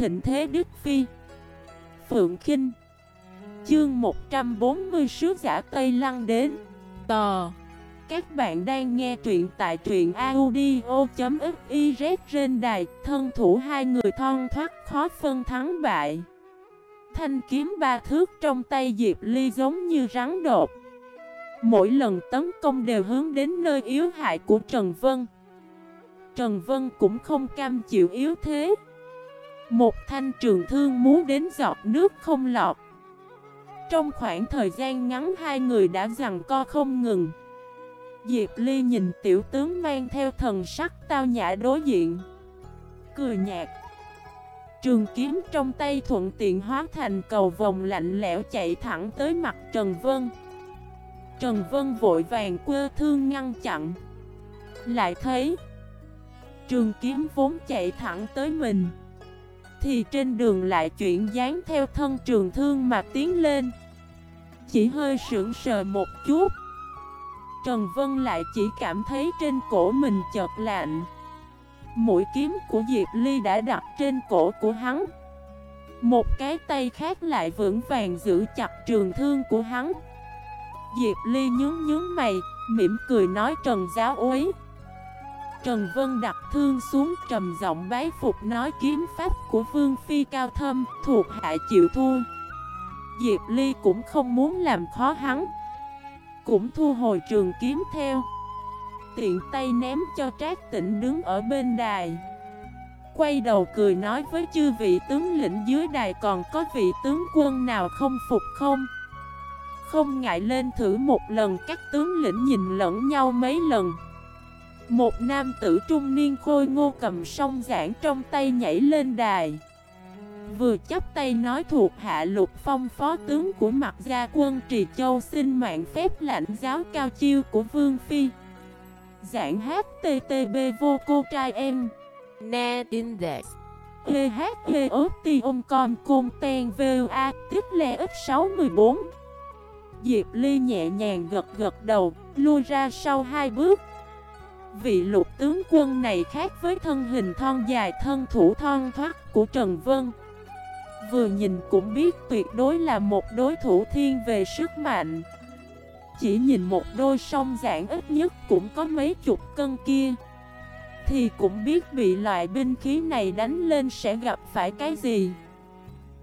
thịnh thế Đức Phi. Phượng Kinh. Chương 140 Sứ giả Tây Lăng đến. Tò. Các bạn đang nghe truyện tại truyện audio.xyz trên đài. Thân thủ hai người thon thoát khó phân thắng bại. Thanh kiếm ba thước trong tay Diệp Ly giống như rắn đột. Mỗi lần tấn công đều hướng đến nơi yếu hại của Trần Vân. Trần Vân cũng không cam chịu yếu thế. Một thanh trường thương muốn đến giọt nước không lọt. Trong khoảng thời gian ngắn, hai người đã rằng co không ngừng. Diệp Ly nhìn tiểu tướng mang theo thần sắc tao nhã đối diện. Cười nhạt. Trường kiếm trong tay thuận tiện hóa thành cầu vòng lạnh lẽo chạy thẳng tới mặt Trần Vân. Trần Vân vội vàng quơ thương ngăn chặn. Lại thấy, Trường kiếm vốn chạy thẳng tới mình. Thì trên đường lại chuyển dáng theo thân trường thương mà tiến lên. Chỉ hơi sững sờ một chút. Trần Vân lại chỉ cảm thấy trên cổ mình chợt lạnh. Mũi kiếm của Diệp Ly đã đặt trên cổ của hắn. Một cái tay khác lại vững vàng giữ chặt trường thương của hắn. Diệp Ly nhướng nhướng mày, mỉm cười nói Trần giáo úy. Trần Vân đặt thương xuống trầm giọng bái phục nói kiếm pháp của Vương Phi cao thâm, thuộc hạ chịu thua. Diệp Ly cũng không muốn làm khó hắn. Cũng thu hồi trường kiếm theo. Tiện tay ném cho Trác Tịnh đứng ở bên đài. Quay đầu cười nói với chư vị tướng lĩnh dưới đài còn có vị tướng quân nào không phục không? Không ngại lên thử một lần các tướng lĩnh nhìn lẫn nhau mấy lần. Một nam tử trung niên khôi ngô cầm song giảng trong tay nhảy lên đài. Vừa chấp tay nói thuộc hạ lục phong phó tướng của mặt gia quân Trì Châu xin mạng phép lãnh giáo cao chiêu của Vương Phi. Giảng HTTB vô cô trai em. Net Index Hê hát hê ớt ti ôm con côn ten VOA tiếp lệ ít 614 Diệp Ly nhẹ nhàng gật gật đầu, lui ra sau hai bước Vị lục tướng quân này khác với thân hình thon dài thân thủ thon thoát của Trần Vân. Vừa nhìn cũng biết tuyệt đối là một đối thủ thiên về sức mạnh. Chỉ nhìn một đôi song giảng ít nhất cũng có mấy chục cân kia. Thì cũng biết bị loại binh khí này đánh lên sẽ gặp phải cái gì.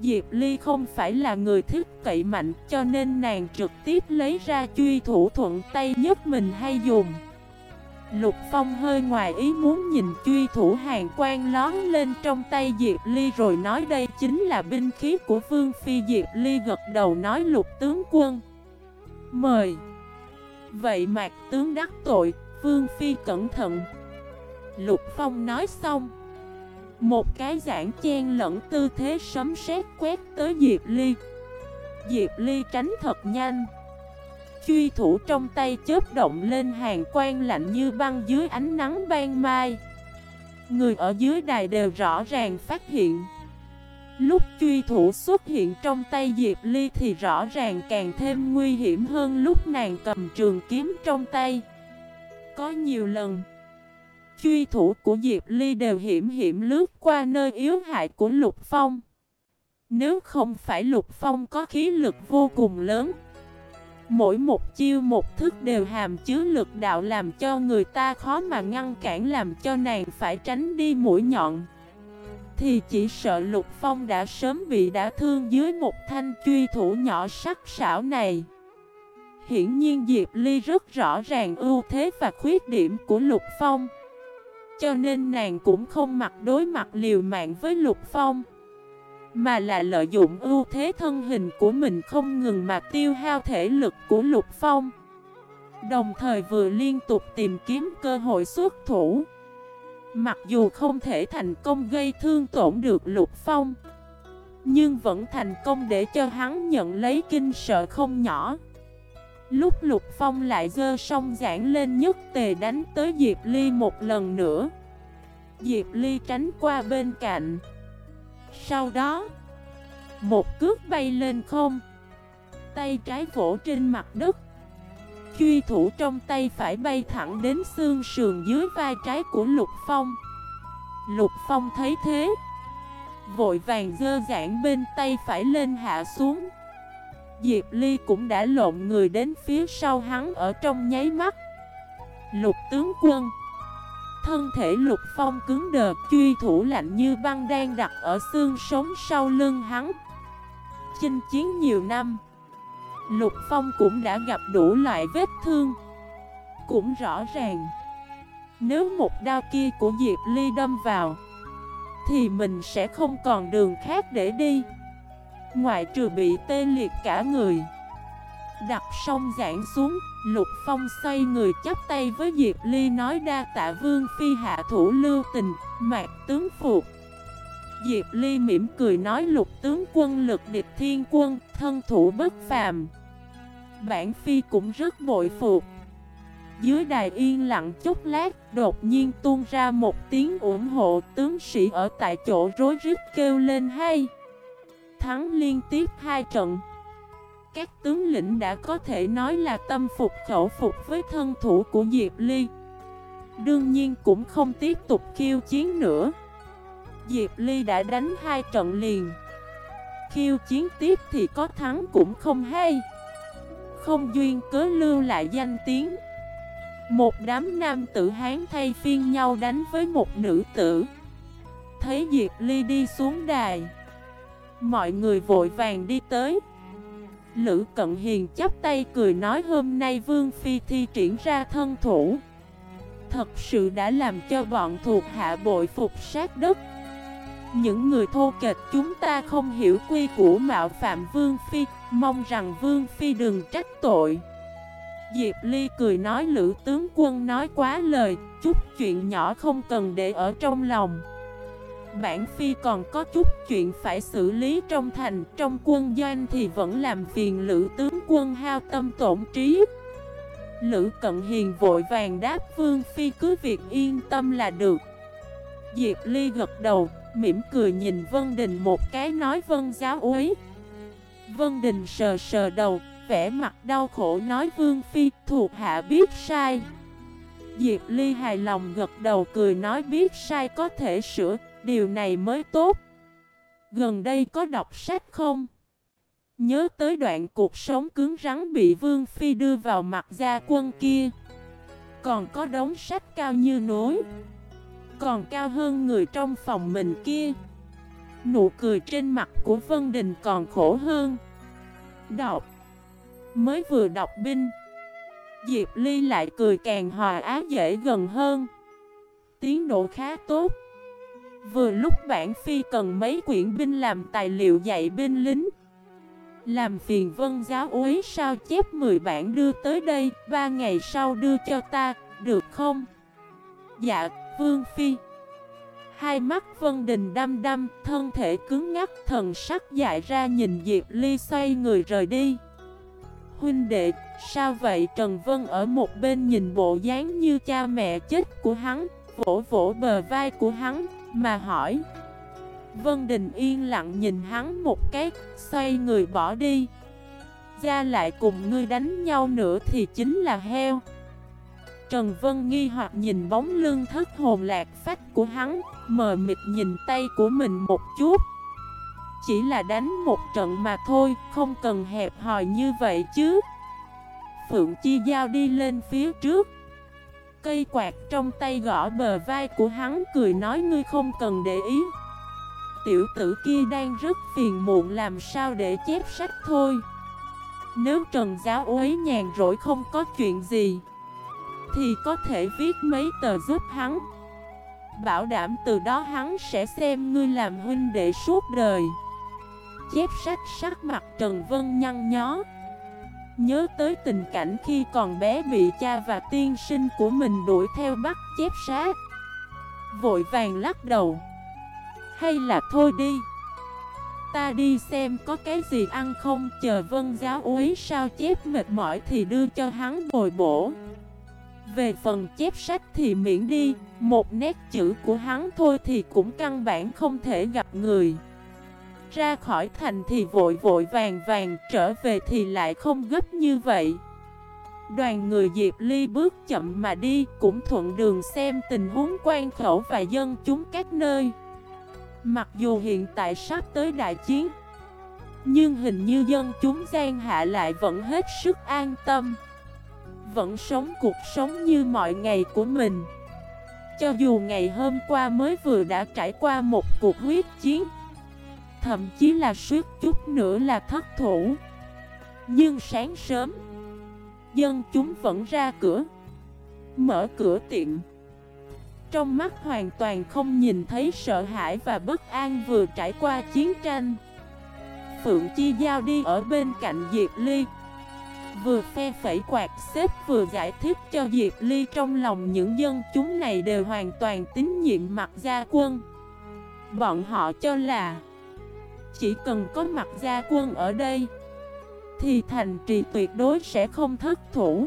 Diệp Ly không phải là người thích cậy mạnh cho nên nàng trực tiếp lấy ra truy thủ thuận tay nhất mình hay dùng. Lục Phong hơi ngoài ý muốn nhìn truy thủ hàng quan lón lên trong tay Diệp Ly rồi nói đây chính là binh khí của Vương Phi. Diệp Ly gật đầu nói lục tướng quân. Mời. Vậy mạc tướng đắc tội, Vương Phi cẩn thận. Lục Phong nói xong. Một cái giảng chen lẫn tư thế sấm sét quét tới Diệp Ly. Diệp Ly tránh thật nhanh. Truy thủ trong tay chớp động lên hàng quang lạnh như băng dưới ánh nắng ban mai. Người ở dưới đài đều rõ ràng phát hiện. Lúc truy thủ xuất hiện trong tay Diệp Ly thì rõ ràng càng thêm nguy hiểm hơn lúc nàng cầm trường kiếm trong tay. Có nhiều lần, Truy thủ của Diệp Ly đều hiểm hiểm lướt qua nơi yếu hại của Lục Phong. Nếu không phải Lục Phong có khí lực vô cùng lớn Mỗi một chiêu một thức đều hàm chứa lực đạo làm cho người ta khó mà ngăn cản, làm cho nàng phải tránh đi mũi nhọn. Thì chỉ sợ Lục Phong đã sớm bị đả thương dưới một thanh truy thủ nhỏ sắc sảo này. Hiển nhiên Diệp Ly rất rõ ràng ưu thế và khuyết điểm của Lục Phong, Cho nên nàng cũng không mặc đối mặt liều mạng với Lục Phong mà là lợi dụng ưu thế thân hình của mình không ngừng mà tiêu hao thể lực của Lục Phong. Đồng thời vừa liên tục tìm kiếm cơ hội xuất thủ. Mặc dù không thể thành công gây thương tổn được Lục Phong, Nhưng vẫn thành công để cho hắn nhận lấy kinh sợ không nhỏ. Lúc Lục Phong lại dơ song giảng lên nhất tề đánh tới Diệp Ly một lần nữa. Diệp Ly tránh qua bên cạnh sau đó, Một cước bay lên không. Tay trái vỗ trên mặt đất. Truy thủ trong tay phải bay thẳng đến xương sườn dưới vai trái của Lục Phong. Lục Phong thấy thế, Vội vàng dơ giảng bên tay phải lên hạ xuống. Diệp Ly cũng đã lộn người đến phía sau hắn ở trong nháy mắt. Lục tướng quân Thân thể lục phong cứng đờ, Truy thủ lạnh như băng đang đặt ở xương sống sau lưng hắn. Chinh chiến nhiều năm, Lục phong cũng đã gặp đủ loại vết thương. Cũng rõ ràng, Nếu một đao kia của Diệp Ly đâm vào, Thì mình sẽ không còn đường khác để đi, Ngoại trừ bị tê liệt cả người. Đặt song giảng xuống, Lục Phong xoay người chắp tay với Diệp Ly nói đa tạ vương phi hạ thủ lưu tình, Mạc tướng phục. Diệp Ly mỉm cười nói lục tướng quân lực địch thiên quân, Thân thủ bất phàm. Bản phi cũng rất bội phục. Dưới đài yên lặng chút lát, Đột nhiên tuôn ra một tiếng ủng hộ Tướng sĩ ở tại chỗ rối rít kêu lên hay. Thắng liên tiếp hai trận các tướng lĩnh đã có thể nói là tâm phục khẩu phục với thân thủ của Diệp Ly. Đương nhiên cũng không tiếp tục khiêu chiến nữa. Diệp Ly đã đánh hai trận liền. Khiêu chiến tiếp thì có thắng cũng không hay. Không duyên cớ lưu lại danh tiếng. Một đám nam tử Hán thay phiên nhau đánh với một nữ tử. Thấy Diệp Ly đi xuống đài, Mọi người vội vàng đi tới. Lữ Cận Hiền chắp tay cười nói hôm nay Vương Phi thi triển ra thân thủ. Thật sự đã làm cho bọn thuộc hạ bội phục sát đất. Những người thô kệch chúng ta không hiểu quy của mạo phạm Vương Phi, Mong rằng Vương Phi đừng trách tội. Diệp Ly cười nói Lữ tướng quân nói quá lời, Chút chuyện nhỏ không cần để ở trong lòng. Bản Phi còn có chút chuyện phải xử lý trong thành. Trong quân doanh thì vẫn làm phiền lữ tướng quân hao tâm tổn trí. Lữ Cận Hiền vội vàng đáp Vương Phi cứ việc yên tâm là được. Diệp Ly gật đầu, mỉm cười nhìn Vân Đình một cái nói Vân giáo úy Vân Đình sờ sờ đầu, vẻ mặt đau khổ nói Vương Phi thuộc hạ biết sai. Diệp Ly hài lòng gật đầu cười nói biết sai có thể sửa Điều này mới tốt. Gần đây có đọc sách không? Nhớ tới đoạn cuộc sống cứng rắn bị Vương Phi đưa vào mặt gia quân kia. Còn có đống sách cao như núi. Còn cao hơn người trong phòng mình kia. Nụ cười trên mặt của Vân Đình còn khổ hơn. Đọc. Mới vừa đọc binh. Diệp Ly lại cười càng hòa á dễ gần hơn. Tiến độ khá tốt. Vừa lúc bản phi cần mấy quyển binh làm tài liệu dạy binh lính. Làm phiền vân giáo úy sao chép 10 bản đưa tới đây Ba ngày sau đưa cho ta, được không? Dạ, vương phi. Hai mắt vân đình đăm đăm, thân thể cứng ngắc Thần sắc dại ra nhìn Diệp Ly xoay người rời đi. Huynh đệ, sao vậy? Trần Vân ở một bên nhìn bộ dáng như cha mẹ chết của hắn Vỗ vỗ bờ vai của hắn mà hỏi. Vân Đình yên lặng nhìn hắn một cái, Xoay người bỏ đi. Ra lại cùng ngươi đánh nhau nữa thì chính là heo. Trần Vân nghi hoặc nhìn bóng lưng thất hồn lạc phách của hắn, Mờ mịt nhìn tay của mình một chút. Chỉ là đánh một trận mà thôi, Không cần hẹp hòi như vậy chứ. Phượng Chi Giao đi lên phía trước. Cây quạt trong tay gõ bờ vai của hắn, cười nói, ngươi không cần để ý. Tiểu tử kia đang rất phiền muộn, làm sao để chép sách thôi? Nếu Trần Giáo Uế nhàn rỗi không có chuyện gì, Thì có thể viết mấy tờ giúp hắn. Bảo đảm từ đó hắn sẽ xem ngươi làm huynh đệ suốt đời. Chép sách sắc mặt Trần Vân nhăn nhó. Nhớ tới tình cảnh khi còn bé bị cha và tiên sinh của mình đuổi theo bắt chép sát Vội vàng lắc đầu. Hay là thôi đi. Ta đi xem có cái gì ăn không, Chờ vân giáo úy sao chép mệt mỏi thì đưa cho hắn bồi bổ. Về phần chép sách thì miễn đi, Một nét chữ của hắn thôi thì cũng căn bản không thể gặp người ra khỏi thành thì vội vội vàng vàng, trở về thì lại không gấp như vậy. Đoàn người Diệp Ly bước chậm mà đi, cũng thuận đường xem tình huống quan khẩu và dân chúng các nơi. Mặc dù hiện tại sắp tới đại chiến Nhưng hình như dân chúng gian hạ lại vẫn hết sức an tâm Vẫn sống cuộc sống như mọi ngày của mình Cho dù ngày hôm qua mới vừa đã trải qua một cuộc huyết chiến Thậm chí là suýt chút nữa là thất thủ. Nhưng sáng sớm, Dân chúng vẫn ra cửa, Mở cửa tiệm. Trong mắt hoàn toàn không nhìn thấy sợ hãi và bất an vừa trải qua chiến tranh. Phượng Chi Giao đi ở bên cạnh Diệp Ly, Vừa phe phẩy quạt xếp vừa giải thích cho Diệp Ly trong lòng những dân chúng này đều hoàn toàn tín nhiệm mặt gia quân. Bọn họ cho là chỉ cần có mặt gia quân ở đây, Thì thành trì tuyệt đối sẽ không thất thủ.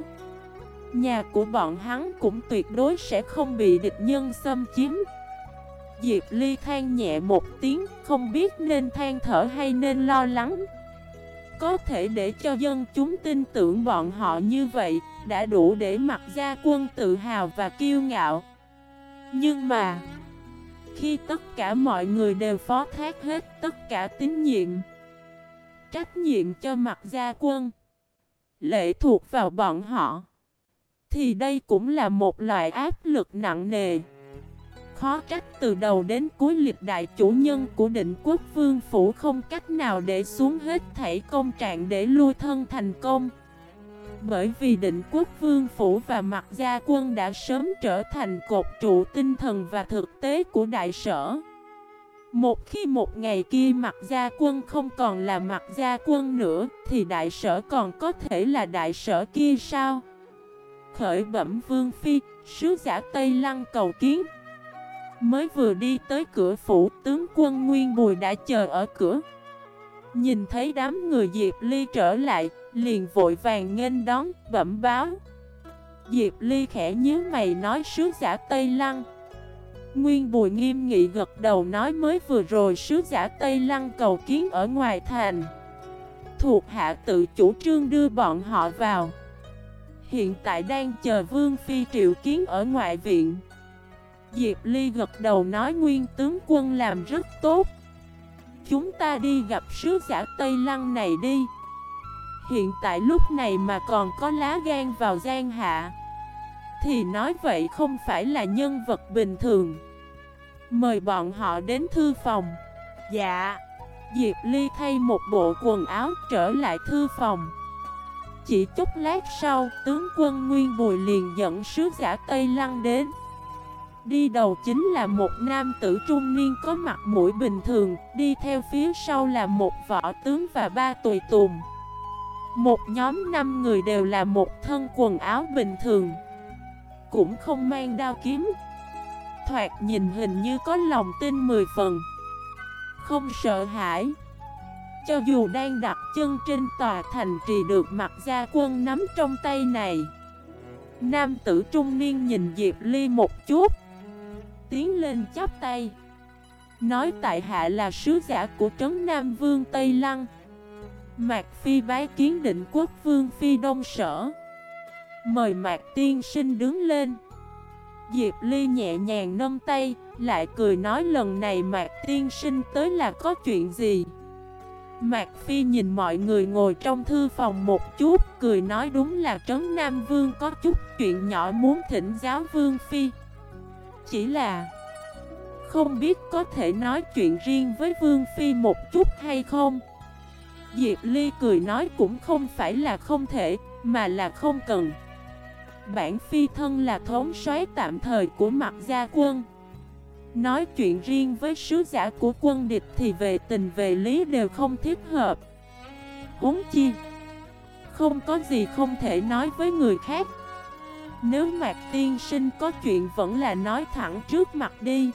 Nhà của bọn hắn cũng tuyệt đối sẽ không bị địch nhân xâm chiếm. Diệp Ly than nhẹ một tiếng, Không biết nên than thở hay nên lo lắng. Có thể để cho dân chúng tin tưởng bọn họ như vậy, Đã đủ để mặt gia quân tự hào và kiêu ngạo. Nhưng mà khi tất cả mọi người đều phó thác hết tất cả tín nhiệm Trách nhiệm cho mặt gia quân Lệ thuộc vào bọn họ thì đây cũng là một loại áp lực nặng nề. Khó trách từ đầu đến cuối liệt đại chủ nhân của định quốc vương phủ không cách nào để xuống hết thảy công trạng để lui thân thành công. Bởi vì định quốc vương phủ và mặt gia quân đã sớm trở thành cột trụ tinh thần và thực tế của đại sở. Một khi một ngày kia mặt gia quân không còn là mặt gia quân nữa thì đại sở còn có thể là đại sở kia sao? khởi bẩm vương phi, sứ giả Tây Lăng cầu kiến. Mới vừa đi tới cửa phủ, tướng quân Nguyên Bùi đã chờ ở cửa. Nhìn thấy đám người Diệp Ly trở lại, liền vội vàng nghênh đón, bẩm báo. Diệp Ly khẽ nhíu mày nói sứ giả Tây Lăng. Nguyên Bùi nghiêm nghị gật đầu nói mới vừa rồi sứ giả Tây Lăng cầu kiến ở ngoài thành. Thuộc hạ tự chủ trương đưa bọn họ vào. Hiện tại đang chờ Vương Phi triệu kiến ở ngoại viện Diệp Ly gật đầu nói nguyên tướng quân làm rất tốt Chúng ta đi gặp sứ giả Tây Lăng này đi Hiện tại lúc này mà còn có lá gan vào gian hạ. Thì nói vậy không phải là nhân vật bình thường. Mời bọn họ đến thư phòng. Dạ. Diệp Ly thay một bộ quần áo trở lại thư phòng. Chỉ chút lát sau, tướng quân Nguyên Bùi liền dẫn sứ giả Tây Lăng đến. Đi đầu chính là một nam tử trung niên có mặt mũi bình thường, đi theo phía sau là một võ tướng và ba tùy tùng. Một nhóm năm người đều là một thân quần áo bình thường, cũng không mang đao kiếm. Thoạt nhìn hình như có lòng tin mười phần, không sợ hãi. Cho dù đang đặt chân trên tòa thành trì được mặt gia quân nắm trong tay này. Nam tử trung niên nhìn Diệp Ly một chút. Tiến lên chắp tay. Nói tại hạ là sứ giả của trấn Nam Vương Tây Lăng. Mạc Phi bái kiến định quốc vương Phi Đông Sở. Mời Mạc Tiên Sinh đứng lên. Diệp Ly nhẹ nhàng nâng tay, Lại cười nói lần này Mạc Tiên Sinh tới là có chuyện gì? Mạc Phi nhìn mọi người ngồi trong thư phòng một chút, Cười nói đúng là Trấn Nam Vương có chút chuyện nhỏ muốn thỉnh giáo Vương Phi. Chỉ là Không biết có thể nói chuyện riêng với Vương Phi một chút hay không? Diệp Ly cười nói cũng không phải là không thể, Mà là không cần. Bản Phi thân là thống soái tạm thời của mặt gia quân. Nói chuyện riêng với sứ giả của quân địch thì về tình về lý đều không thiết hợp. Uống chi, Không có gì không thể nói với người khác. Nếu Mạc Tiên Sinh có chuyện vẫn là nói thẳng trước mặt đi.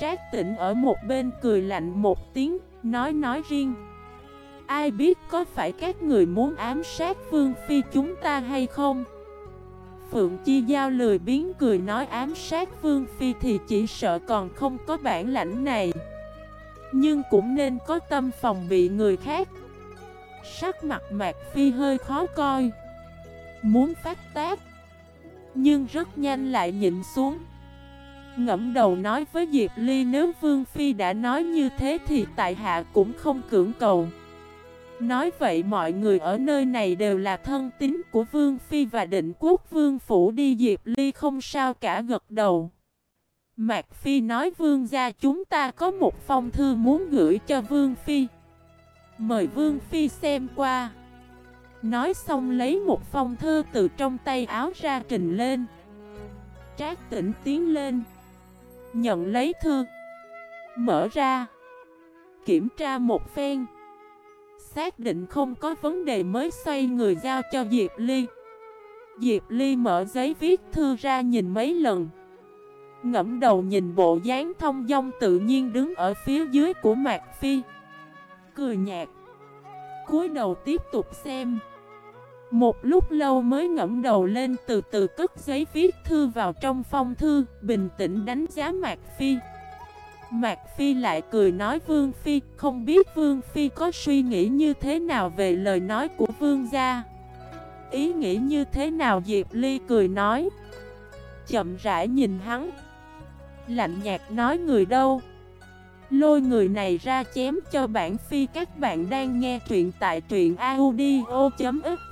Trác tỉnh ở một bên cười lạnh một tiếng, Nói nói riêng. Ai biết có phải các người muốn ám sát Vương Phi chúng ta hay không? Phượng Chi Giao lười biến cười nói ám sát Vương Phi thì chỉ sợ còn không có bản lãnh này. Nhưng cũng nên có tâm phòng bị người khác. Sắc mặt Mạc Phi hơi khó coi. Muốn phát tác, Nhưng rất nhanh lại nhịn xuống. Ngẫm đầu nói với Diệp Ly nếu Vương Phi đã nói như thế thì tại hạ cũng không cưỡng cầu. Nói vậy mọi người ở nơi này đều là thân tín của Vương Phi và định quốc Vương Phủ đi Diệp Ly không sao cả gật đầu. Mạc Phi nói, Vương gia, chúng ta có một phong thư muốn gửi cho Vương Phi. Mời Vương Phi xem qua. Nói xong lấy một phong thư từ trong tay áo ra trình lên. Trác tỉnh tiến lên. Nhận lấy thư. Mở ra. Kiểm tra một phen. Xác định không có vấn đề mới xoay người giao cho Diệp Ly. Diệp Ly mở giấy viết thư ra nhìn mấy lần. Ngẫm đầu nhìn bộ dáng thông dong tự nhiên đứng ở phía dưới của Mạc Phi Cười nhạt cúi đầu tiếp tục xem Một lúc lâu mới ngẫm đầu lên từ từ cất giấy viết thư vào trong phong thư, Bình tĩnh đánh giá Mạc Phi Mạc Phi lại cười nói Vương Phi, Không biết Vương Phi có suy nghĩ như thế nào về lời nói của Vương gia. Ý nghĩ như thế nào Diệp Ly cười nói. Chậm rãi nhìn hắn. Lạnh nhạt nói người đâu? Lôi người này ra chém cho bản phi, các bạn đang nghe truyện tại truyện audio.fif